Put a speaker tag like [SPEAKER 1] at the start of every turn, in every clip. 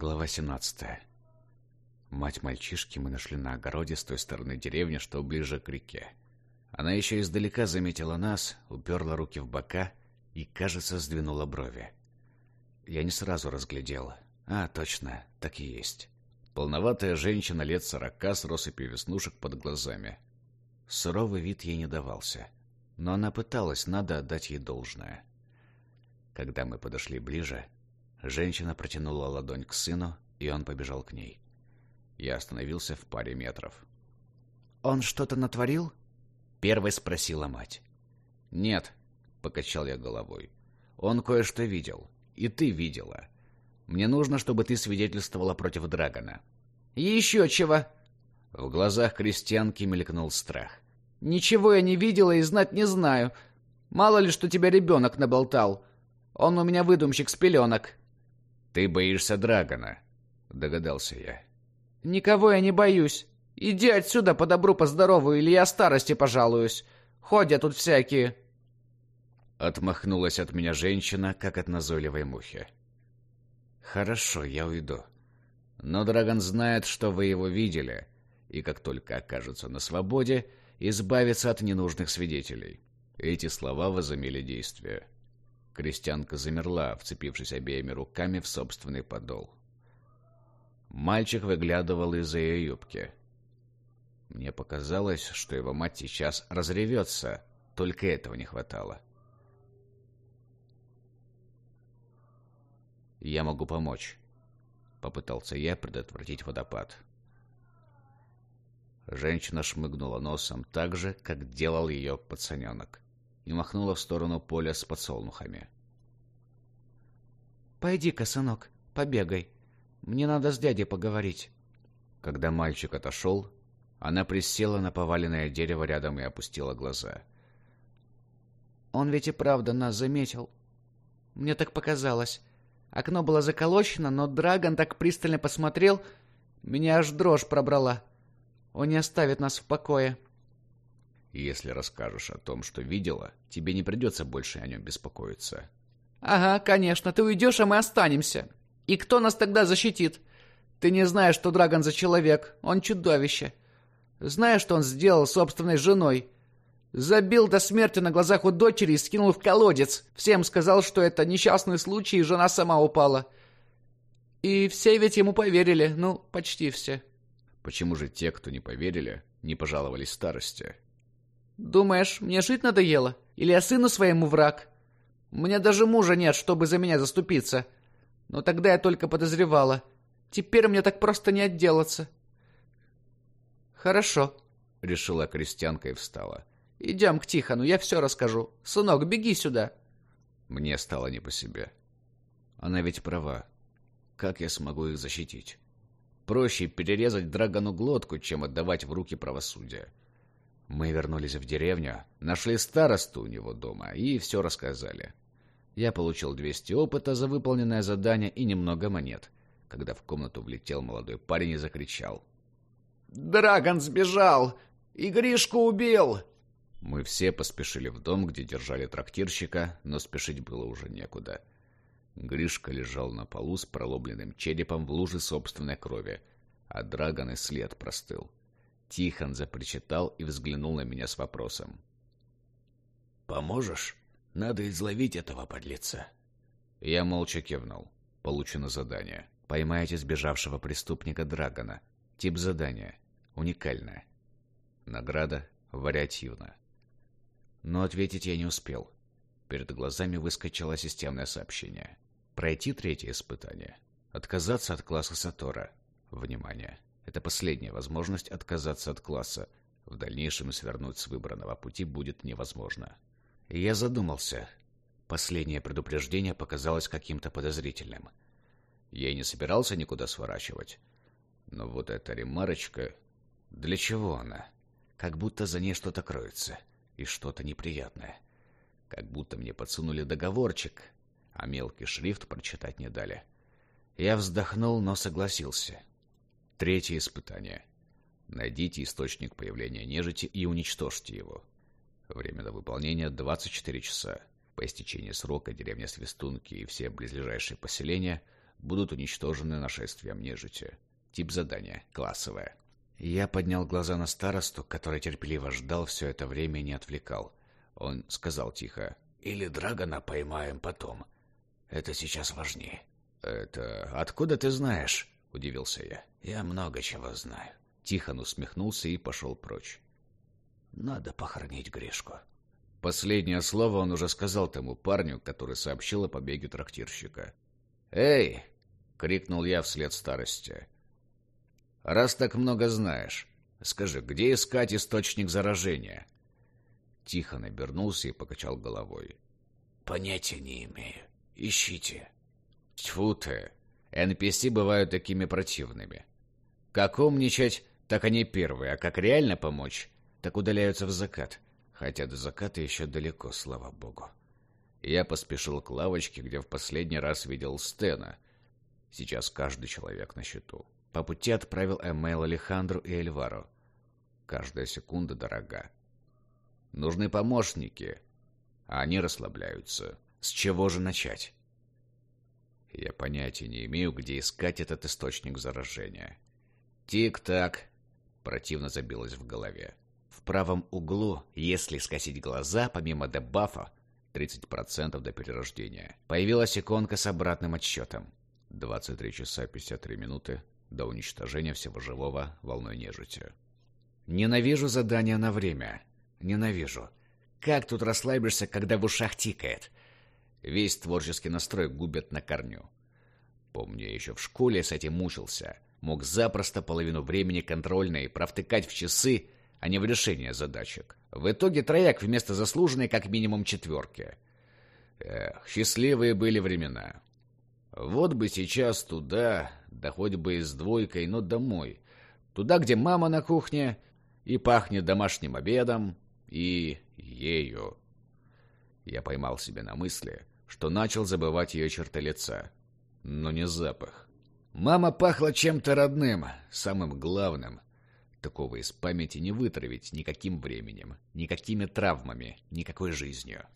[SPEAKER 1] Глава 17. Мать мальчишки мы нашли на огороде с той стороны деревни, что ближе к реке. Она еще издалека заметила нас, уперла руки в бока и, кажется, сдвинула брови. Я не сразу разглядел. А, точно, так и есть. Полноватая женщина лет сорока с россыпью веснушек под глазами. Суровый вид ей не давался. Но она пыталась, надо отдать ей должное. Когда мы подошли ближе, женщина протянула ладонь к сыну, и он побежал к ней. Я остановился в паре метров.
[SPEAKER 2] «Он что-то натворил?»
[SPEAKER 1] Первой спросила мать. «Нет», — покачал я головой. «Он кое-что видел. И ты видела. Мне нужно, чтобы ты свидетельствовала против Драгона».
[SPEAKER 2] «Еще чего?»
[SPEAKER 1] В глазах крестьянки мелькнул страх.
[SPEAKER 2] «Ничего я не видела и знать не знаю. Мало ли, что тебя ребенок наболтал. Он у меня выдумщик с пеленок».
[SPEAKER 1] «Ты боишься Драгона», — догадался я.
[SPEAKER 2] «Никого я не боюсь. Иди отсюда по добру, по здорову, или я старости пожалуюсь. Ходят тут всякие».
[SPEAKER 1] Отмахнулась от меня женщина, как от назойливой мухи. «Хорошо, я уйду. Но Драгон знает, что вы его видели, и как только окажется на свободе, избавится от ненужных свидетелей». Эти слова возымели действие. Крестьянка замерла, вцепившись обеими руками в собственный подол. Мальчик выглядывал из-за ее юбки. Мне показалось, что его мать сейчас разревется, только этого не хватало. «Я могу помочь», — попытался я предотвратить водопад. Женщина шмыгнула носом так же, как делал ее пацаненок, и махнула в сторону поля с подсолнухами.
[SPEAKER 2] «Пойди-ка, сынок, побегай. Мне надо с дядей поговорить».
[SPEAKER 1] Когда мальчик отошел, она присела на поваленное дерево рядом и опустила глаза.
[SPEAKER 2] «Он ведь и правда нас заметил. Мне так показалось. Окно было заколочено, но Драгон так пристально посмотрел, меня аж дрожь пробрала. Он не оставит нас в покое».
[SPEAKER 1] «Если расскажешь о том, что видела, тебе не придется больше о нем беспокоиться».
[SPEAKER 2] «Ага, конечно, ты уйдешь, а мы останемся. И кто нас тогда защитит? Ты не знаешь, что Драгон за человек, он чудовище. Знаешь, что он сделал с собственной женой? Забил до смерти на глазах у дочери и скинул в колодец. Всем сказал, что это несчастный случай, и жена сама упала. И все ведь ему поверили, ну, почти все.
[SPEAKER 1] Почему же те, кто не поверили, не пожаловались старости?
[SPEAKER 2] Думаешь, мне жить надоело? Или я сыну своему враг? У меня даже мужа нет, чтобы за меня заступиться. Но тогда я только подозревала. Теперь мне так просто не отделаться. «Хорошо», — решила крестьянка и встала. «Идем к Тихону, я все расскажу. Сынок, беги сюда».
[SPEAKER 1] Мне стало не по себе. Она ведь права. Как я смогу их защитить? Проще перерезать Драгону глотку, чем отдавать в руки правосудия. Мы вернулись в деревню, нашли старосту у него дома и все рассказали. Я получил 200 опыта за выполненное задание и немного монет, когда в комнату влетел молодой парень и закричал.
[SPEAKER 2] Драгон сбежал! И Гришку убил!»
[SPEAKER 1] Мы все поспешили в дом, где держали трактирщика, но спешить было уже некуда. Гришка лежал на полу с проломленным черепом в луже собственной крови, а Драгон и след простыл. Тихон запричитал и взглянул на меня с вопросом.
[SPEAKER 3] «Поможешь? Надо изловить этого подлеца».
[SPEAKER 1] Я молча кивнул. Получено задание. Поймайте сбежавшего преступника Драгона. Тип задания. Уникальное. Награда вариативна. Но ответить я не успел. Перед глазами выскочило системное сообщение. Пройти третье испытание. Отказаться от класса Сатора. Внимание! Это последняя возможность отказаться от класса. В дальнейшем свернуть с выбранного пути будет невозможно. Я задумался. Последнее предупреждение показалось каким-то подозрительным. Я и не собирался никуда сворачивать. Но вот эта ремарочка... Для чего она? Как будто за ней что-то кроется. И что-то неприятное. Как будто мне подсунули договорчик, а мелкий шрифт прочитать не дали. Я вздохнул, но согласился. Третье испытание. Найдите источник появления нежити и уничтожьте его. Время до выполнения 24 часа. По истечении срока деревня Свистунки и все близлежащие поселения будут уничтожены нашествием нежити. Тип задания – классовое. Я поднял глаза на старосту, который терпеливо ждал все это время и не отвлекал. Он сказал тихо.
[SPEAKER 3] «Или Драгона поймаем потом. Это сейчас важнее».
[SPEAKER 1] «Это откуда ты знаешь?» – удивился я.
[SPEAKER 3] «Я много чего знаю».
[SPEAKER 1] Тихон усмехнулся и пошел прочь.
[SPEAKER 3] «Надо похоронить Гришку».
[SPEAKER 1] Последнее слово он уже сказал тому парню, который сообщил о побеге трактирщика. «Эй!» — крикнул я вслед старости. «Раз так много знаешь, скажи, где искать источник заражения?» Тихон обернулся и покачал головой.
[SPEAKER 3] «Понятия не имею. Ищите».
[SPEAKER 1] Тьфу ты! NPC бывают такими противными. Как умничать, так они первые, а как реально помочь, так удаляются в закат. Хотя до заката еще далеко, слава богу. Я поспешил к лавочке, где в последний раз видел Стена. Сейчас каждый человек на счету. По пути отправил эмейл Алехандру и Эльвару. Каждая секунда дорога. Нужны помощники, а они расслабляются. С чего же начать? Я понятия не имею, где искать этот источник заражения. Тик-так. Противно забилось в голове. В правом углу, если скосить глаза, помимо дебафа, 30% до перерождения, появилась иконка с обратным отсчетом. 23 часа 53 минуты до уничтожения всего живого волной нежити. Ненавижу задания на время. Ненавижу. Как тут расслабишься, когда в ушах тикает? Весь творческий настрой губят на корню. Помню, я еще в школе с этим мучился. Мог запросто половину времени контрольной провтыкать в часы, а не в решение задачек. В итоге трояк вместо заслуженной как минимум четверки. Эх, счастливые были времена. Вот бы сейчас туда, да хоть бы и с двойкой, но домой. Туда, где мама на кухне, и пахнет домашним обедом, и ею. Я поймал себя на мысли, что начал забывать ее черты лица. Но не запах. Мама пахла чем-то родным, самым главным. Такого из памяти не вытравить никаким временем, никакими травмами, никакой жизнью.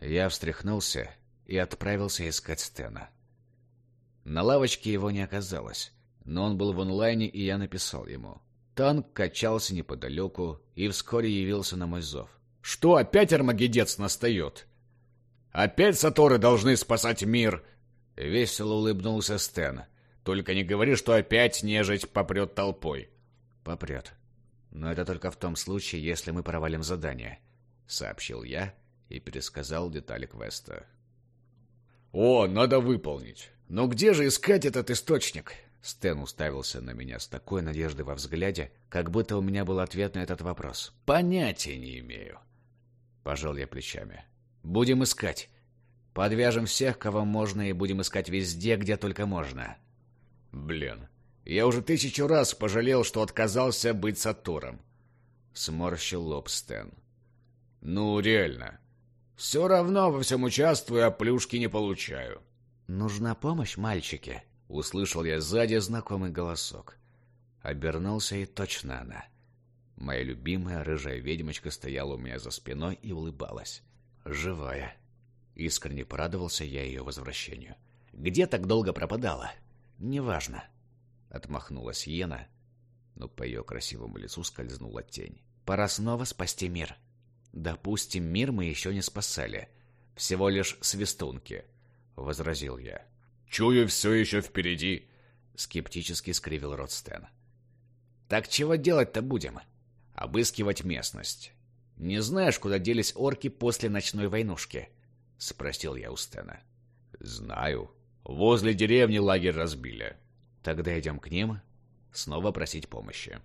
[SPEAKER 1] Я встряхнулся и отправился искать Стена. На лавочке его не оказалось, но он был в онлайне, и я написал ему. Танк качался неподалеку и вскоре явился на мой зов. «Что опять Армагедец настает?» Опять Саторы должны спасать мир!» Весело улыбнулся Стэн. «Только не говори, что опять нежить попрет толпой». «Попрет. Но это только в том случае, если мы провалим задание», — сообщил я и пересказал детали квеста. «О, надо выполнить! Но где же искать этот источник?» Стэн уставился на меня с такой надеждой во взгляде, как будто у меня был ответ на этот вопрос. «Понятия не имею». Пожал я плечами. Будем искать. Подвяжем всех, кого можно, и будем искать везде, где только можно. Блин, я уже тысячу раз пожалел, что отказался быть Сатуром. Сморщил лоб Стэн. Ну, реально. Все равно во всем участвую, а плюшки не получаю. Нужна помощь, мальчики. Услышал я сзади знакомый голосок. Обернулся, и точно она. Моя любимая рыжая ведьмочка стояла у меня за спиной и улыбалась. Живая. Искренне порадовался я ее возвращению. Где так долго пропадала? Неважно. Отмахнулась Йена, но по ее красивому лицу скользнула тень. Пора снова спасти мир. Допустим, мир мы еще не спасали. Всего лишь свистунки, возразил я. Чую, все еще впереди, скептически скривил рот Стэн. Так чего делать-то будем? Обыскивать местность. «Не знаешь, куда делись орки после ночной войнушки?» — спросил я у Стена. «Знаю. Возле деревни лагерь разбили». «Тогда идем к ним. Снова просить помощи».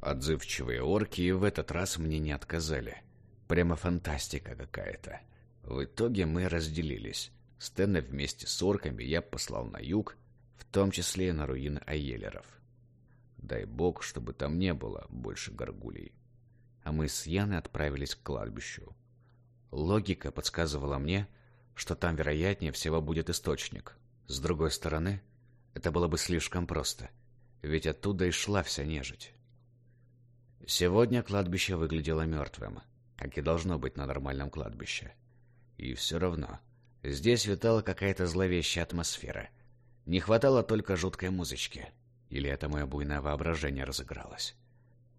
[SPEAKER 1] Отзывчивые орки в этот раз мне не отказали. Прямо фантастика какая-то. В итоге мы разделились. Стена вместе с орками я послал на юг, в том числе и на руины Айелеров. Дай бог, чтобы там не было больше горгулей а мы с Яной отправились к кладбищу. Логика подсказывала мне, что там вероятнее всего будет источник. С другой стороны, это было бы слишком просто, ведь оттуда и шла вся нежить. Сегодня кладбище выглядело мертвым, как и должно быть на нормальном кладбище. И все равно, здесь витала какая-то зловещая атмосфера. Не хватало только жуткой музычки. Или это мое буйное воображение разыгралось.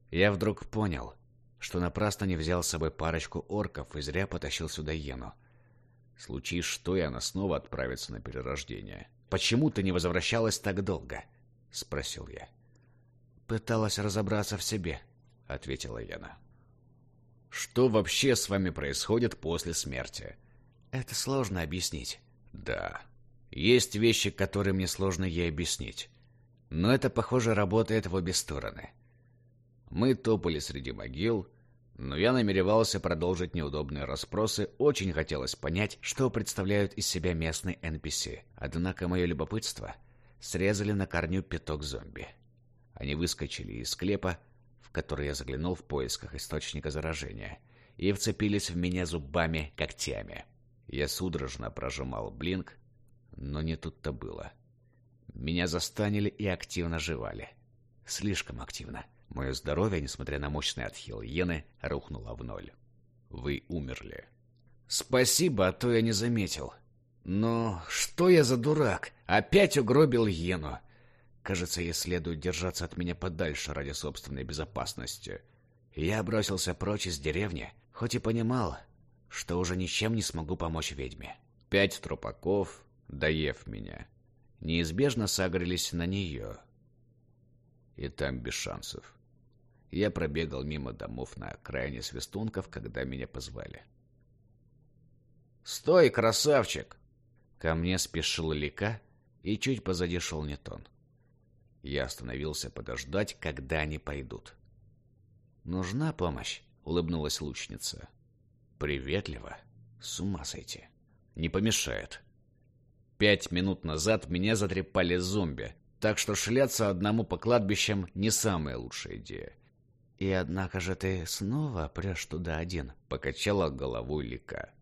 [SPEAKER 1] Я вдруг понял, что напрасно не взял с собой парочку орков и зря потащил сюда Йену. Случись что, и она снова отправится на перерождение. «Почему ты не возвращалась так долго?» — спросил я.
[SPEAKER 2] «Пыталась разобраться в себе», — ответила Яна.
[SPEAKER 1] «Что вообще с вами происходит после смерти?»
[SPEAKER 2] «Это сложно объяснить».
[SPEAKER 1] «Да. Есть вещи, которые мне сложно ей объяснить. Но это, похоже, работает в обе стороны. Мы топали среди могил, но я намеревался продолжить неудобные расспросы, очень хотелось понять, что представляют из себя местные NPC. Однако мое любопытство срезали на корню пяток зомби. Они выскочили из склепа, в который я заглянул в поисках источника заражения, и вцепились в меня зубами, когтями. Я судорожно прожимал блинк, но не тут-то было. Меня застанили и активно жевали. Слишком активно. Мое здоровье, несмотря на мощный отхил иены, рухнуло в ноль. Вы умерли. Спасибо, а то я не заметил. Но что я за дурак? Опять угробил иену. Кажется, ей следует держаться от меня подальше ради собственной безопасности. Я бросился прочь из деревни, хоть и понимал, что уже ничем не смогу помочь ведьме. Пять трупаков, доев меня, неизбежно сагрились на нее. И там без шансов. Я пробегал мимо домов на окраине Свистунков, когда меня позвали. «Стой, красавчик!» Ко мне спешил Лика, и чуть позади шел Нетон. Я остановился подождать, когда они пойдут. «Нужна помощь?» — улыбнулась лучница. «Приветливо. С ума сойти. Не помешает». Пять минут назад меня затрепали зомби, так что шляться одному по кладбищам не самая лучшая идея.
[SPEAKER 2] «И однако же ты снова прешь туда один», —
[SPEAKER 1] покачала головой Лика.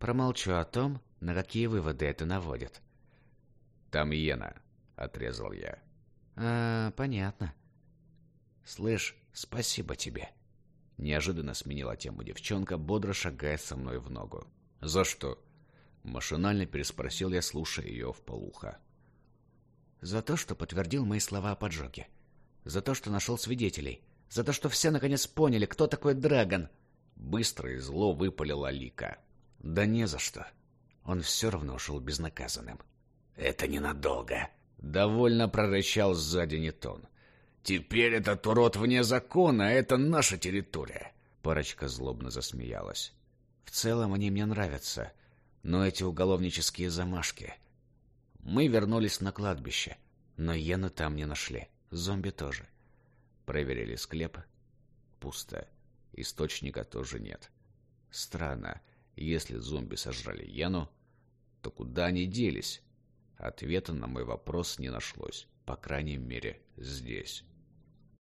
[SPEAKER 2] «Промолчу о том, на какие выводы это наводит».
[SPEAKER 1] «Там Йена», — отрезал я.
[SPEAKER 2] «А, понятно. Слышь, спасибо тебе».
[SPEAKER 1] Неожиданно сменила тему девчонка, бодро шагая со мной в ногу. «За что?» Машинально переспросил я, слушая ее в полухо.
[SPEAKER 2] «За то, что подтвердил мои слова о поджоге. За то, что нашел свидетелей. За то, что все наконец поняли, кто такой Драгон!»
[SPEAKER 1] Быстро и зло выпалила Лика. «Да не за что. Он все равно ушел безнаказанным».
[SPEAKER 3] «Это ненадолго», —
[SPEAKER 1] довольно прорычал сзади Нетон. «Теперь этот урод вне закона, это наша территория». Парочка злобно засмеялась.
[SPEAKER 2] «В целом они мне нравятся, но эти уголовнические замашки...» Мы вернулись на кладбище, но Йену там не нашли. Зомби тоже.
[SPEAKER 1] Проверили склеп. Пусто. Источника тоже нет. Странно. Если зомби сожрали Йену, то куда они делись? Ответа на мой вопрос не нашлось. По крайней мере, здесь.